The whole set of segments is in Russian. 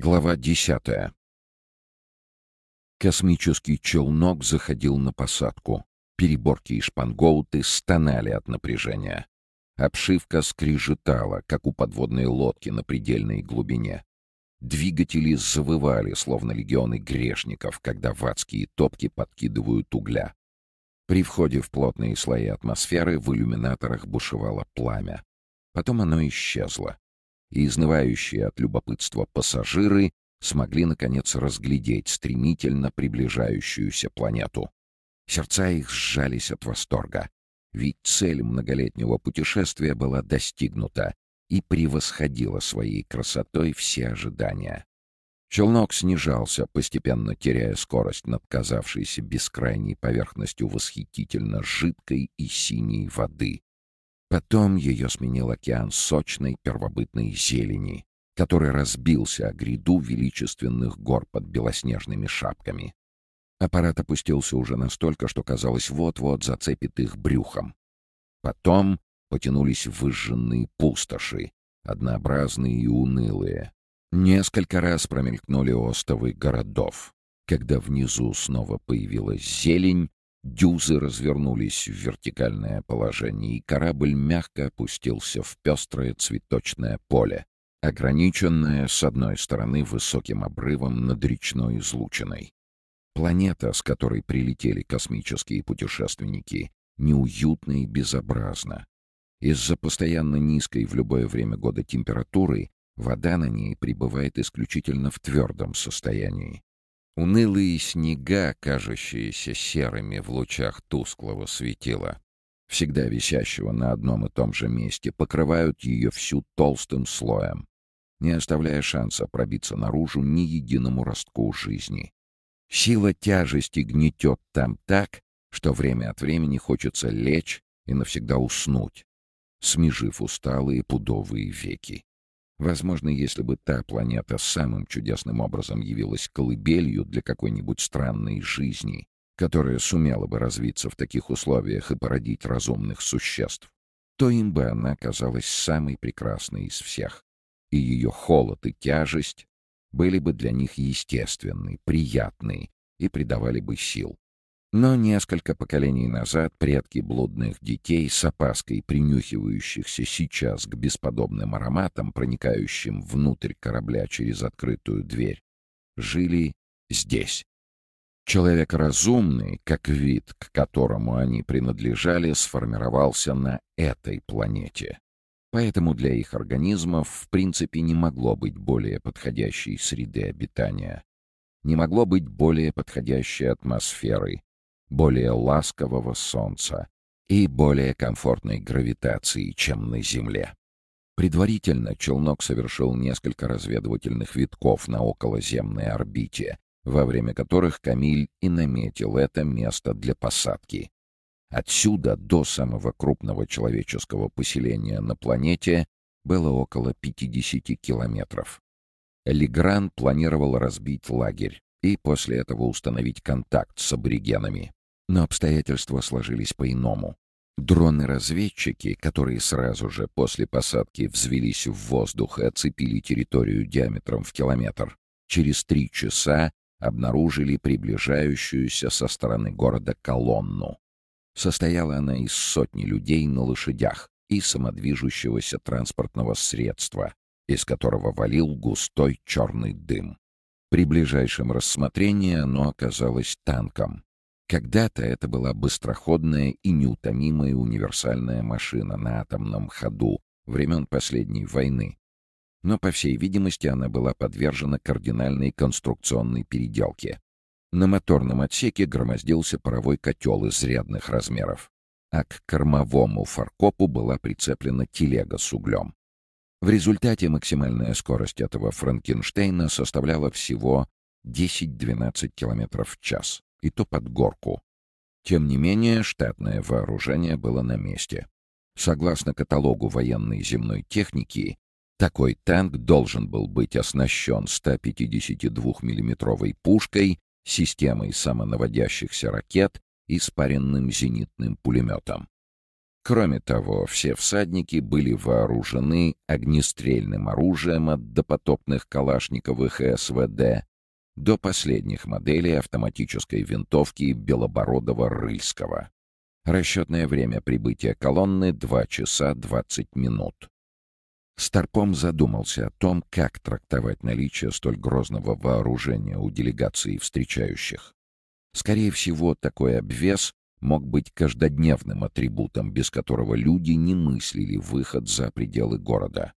Глава десятая. Космический челнок заходил на посадку. Переборки и шпангоуты стонали от напряжения. Обшивка скрижетала, как у подводной лодки на предельной глубине. Двигатели завывали, словно легионы грешников, когда в адские топки подкидывают угля. При входе в плотные слои атмосферы в иллюминаторах бушевало пламя. Потом оно исчезло и изнывающие от любопытства пассажиры смогли, наконец, разглядеть стремительно приближающуюся планету. Сердца их сжались от восторга, ведь цель многолетнего путешествия была достигнута и превосходила своей красотой все ожидания. Челнок снижался, постепенно теряя скорость над казавшейся бескрайней поверхностью восхитительно жидкой и синей воды, Потом ее сменил океан сочной первобытной зелени, который разбился о гряду величественных гор под белоснежными шапками. Аппарат опустился уже настолько, что казалось, вот-вот зацепит их брюхом. Потом потянулись выжженные пустоши, однообразные и унылые. Несколько раз промелькнули остовы городов. Когда внизу снова появилась зелень, Дюзы развернулись в вертикальное положение, и корабль мягко опустился в пестрое цветочное поле, ограниченное с одной стороны высоким обрывом над речной излучиной. Планета, с которой прилетели космические путешественники, неуютна и безобразна. Из-за постоянно низкой в любое время года температуры вода на ней пребывает исключительно в твердом состоянии. Унылые снега, кажущиеся серыми в лучах тусклого светила, всегда висящего на одном и том же месте, покрывают ее всю толстым слоем, не оставляя шанса пробиться наружу ни единому ростку жизни. Сила тяжести гнетет там так, что время от времени хочется лечь и навсегда уснуть, смежив усталые пудовые веки. Возможно, если бы та планета самым чудесным образом явилась колыбелью для какой-нибудь странной жизни, которая сумела бы развиться в таких условиях и породить разумных существ, то им бы она казалась самой прекрасной из всех, и ее холод и тяжесть были бы для них естественны, приятны и придавали бы сил. Но несколько поколений назад предки блудных детей, с опаской принюхивающихся сейчас к бесподобным ароматам, проникающим внутрь корабля через открытую дверь, жили здесь. Человек разумный, как вид, к которому они принадлежали, сформировался на этой планете. Поэтому для их организмов в принципе не могло быть более подходящей среды обитания. Не могло быть более подходящей атмосферы, более ласкового солнца и более комфортной гравитации, чем на Земле. Предварительно челнок совершил несколько разведывательных витков на околоземной орбите, во время которых Камиль и наметил это место для посадки. Отсюда до самого крупного человеческого поселения на планете было около 50 километров. Легран планировал разбить лагерь и после этого установить контакт с аборигенами. Но обстоятельства сложились по-иному. Дроны-разведчики, которые сразу же после посадки взвелись в воздух и оцепили территорию диаметром в километр, через три часа обнаружили приближающуюся со стороны города колонну. Состояла она из сотни людей на лошадях и самодвижущегося транспортного средства, из которого валил густой черный дым. При ближайшем рассмотрении оно оказалось танком, когда-то это была быстроходная и неутомимая универсальная машина на атомном ходу времен последней войны. Но, по всей видимости, она была подвержена кардинальной конструкционной переделке. На моторном отсеке громоздился паровой котел изрядных размеров, а к кормовому фаркопу была прицеплена телега с углем. В результате максимальная скорость этого Франкенштейна составляла всего 10-12 км в час и то под горку. Тем не менее, штатное вооружение было на месте. Согласно каталогу военной земной техники, такой танк должен был быть оснащен 152 миллиметровой пушкой, системой самонаводящихся ракет и спаренным зенитным пулеметом. Кроме того, все всадники были вооружены огнестрельным оружием от допотопных калашниковых и СВД до последних моделей автоматической винтовки Белобородова-Рыльского. Расчетное время прибытия колонны — 2 часа 20 минут. Старпом задумался о том, как трактовать наличие столь грозного вооружения у делегации встречающих. Скорее всего, такой обвес мог быть каждодневным атрибутом, без которого люди не мыслили выход за пределы города.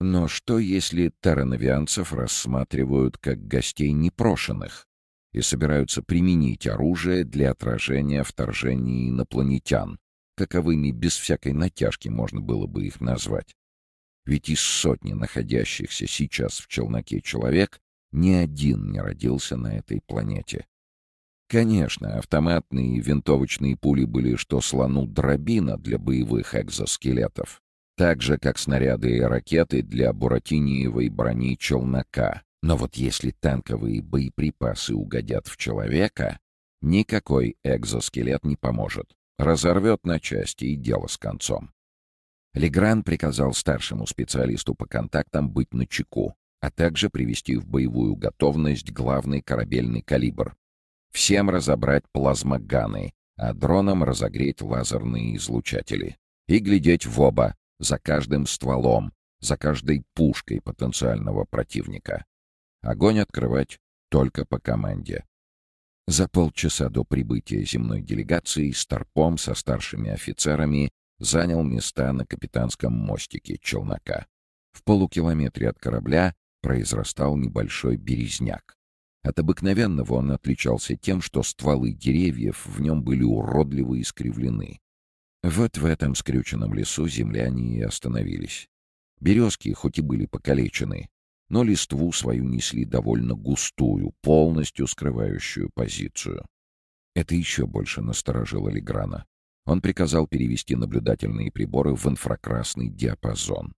Но что, если таранавианцев рассматривают как гостей непрошенных и собираются применить оружие для отражения вторжения инопланетян, каковыми без всякой натяжки можно было бы их назвать? Ведь из сотни находящихся сейчас в челноке человек ни один не родился на этой планете. Конечно, автоматные и винтовочные пули были что слону дробина для боевых экзоскелетов, так же, как снаряды и ракеты для буратиниевой брони челнока. Но вот если танковые боеприпасы угодят в человека, никакой экзоскелет не поможет. Разорвет на части и дело с концом. Легран приказал старшему специалисту по контактам быть начеку, а также привести в боевую готовность главный корабельный калибр, Всем разобрать плазмоганы, а дроном разогреть лазерные излучатели. И глядеть в оба, за каждым стволом, за каждой пушкой потенциального противника. Огонь открывать только по команде. За полчаса до прибытия земной делегации Старпом со старшими офицерами занял места на капитанском мостике челнока. В полукилометре от корабля произрастал небольшой березняк. От обыкновенного он отличался тем, что стволы деревьев в нем были уродливо искривлены. Вот в этом скрюченном лесу земляне и остановились. Березки, хоть и были покалечены, но листву свою несли довольно густую, полностью скрывающую позицию. Это еще больше насторожило Леграна. Он приказал перевести наблюдательные приборы в инфракрасный диапазон.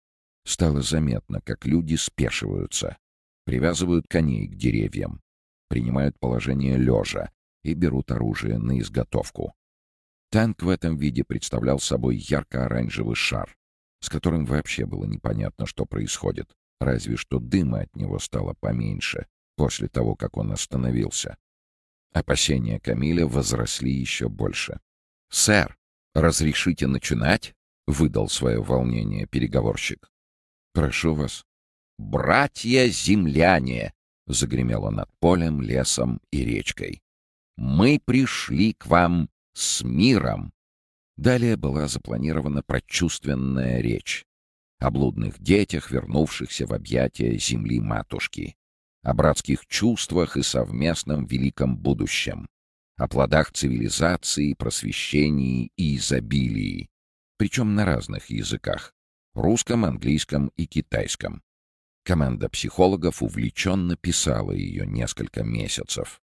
Стало заметно, как люди спешиваются, привязывают коней к деревьям, принимают положение лежа и берут оружие на изготовку. Танк в этом виде представлял собой ярко-оранжевый шар, с которым вообще было непонятно, что происходит, разве что дыма от него стало поменьше после того, как он остановился. Опасения Камиля возросли еще больше. «Сэр, разрешите начинать?» — выдал свое волнение переговорщик. «Прошу вас». «Братья-земляне!» — загремело над полем, лесом и речкой. «Мы пришли к вам с миром!» Далее была запланирована прочувственная речь о блудных детях, вернувшихся в объятия земли-матушки, о братских чувствах и совместном великом будущем, о плодах цивилизации, просвещении и изобилии, причем на разных языках — русском, английском и китайском. Команда психологов увлеченно писала ее несколько месяцев.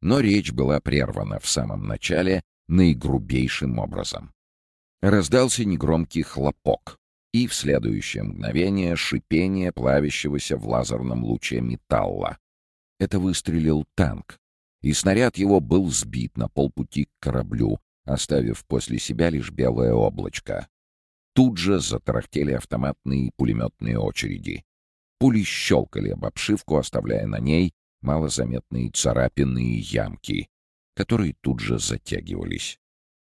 Но речь была прервана в самом начале наигрубейшим образом. Раздался негромкий хлопок, и в следующее мгновение шипение плавящегося в лазерном луче металла. Это выстрелил танк, и снаряд его был сбит на полпути к кораблю, оставив после себя лишь белое облачко. Тут же затарахтели автоматные и пулеметные очереди. Пули щелкали об обшивку, оставляя на ней малозаметные царапины и ямки, которые тут же затягивались.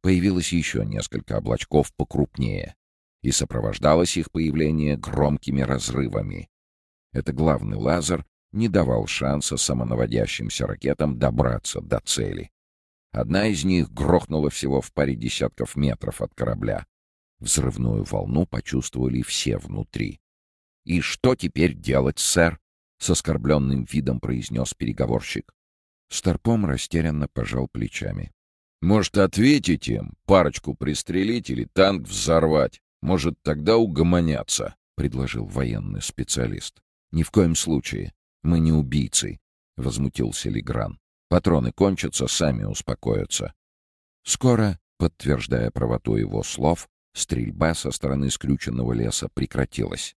Появилось еще несколько облачков покрупнее, и сопровождалось их появление громкими разрывами. Это главный лазер не давал шанса самонаводящимся ракетам добраться до цели. Одна из них грохнула всего в паре десятков метров от корабля. Взрывную волну почувствовали все внутри. «И что теперь делать, сэр?» — с оскорбленным видом произнес переговорщик. Старпом растерянно пожал плечами. «Может, ответить им, парочку пристрелить или танк взорвать? Может, тогда угомонятся?» — предложил военный специалист. «Ни в коем случае. Мы не убийцы», — возмутился Легран. «Патроны кончатся, сами успокоятся». Скоро, подтверждая правоту его слов, стрельба со стороны скрюченного леса прекратилась.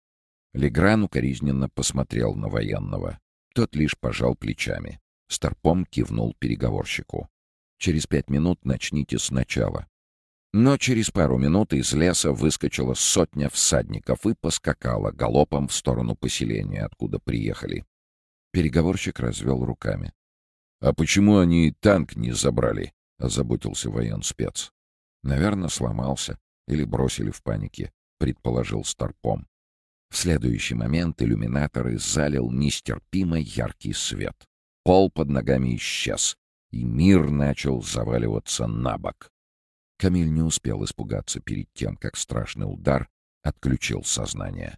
Легран укоризненно посмотрел на военного. Тот лишь пожал плечами. Старпом кивнул переговорщику. «Через пять минут начните сначала». Но через пару минут из леса выскочила сотня всадников и поскакала галопом в сторону поселения, откуда приехали. Переговорщик развел руками. «А почему они танк не забрали?» — озаботился военспец. «Наверное, сломался или бросили в панике», — предположил Старпом. В следующий момент иллюминаторы залил нестерпимо яркий свет. Пол под ногами исчез, и мир начал заваливаться на бок. Камиль не успел испугаться перед тем, как страшный удар отключил сознание.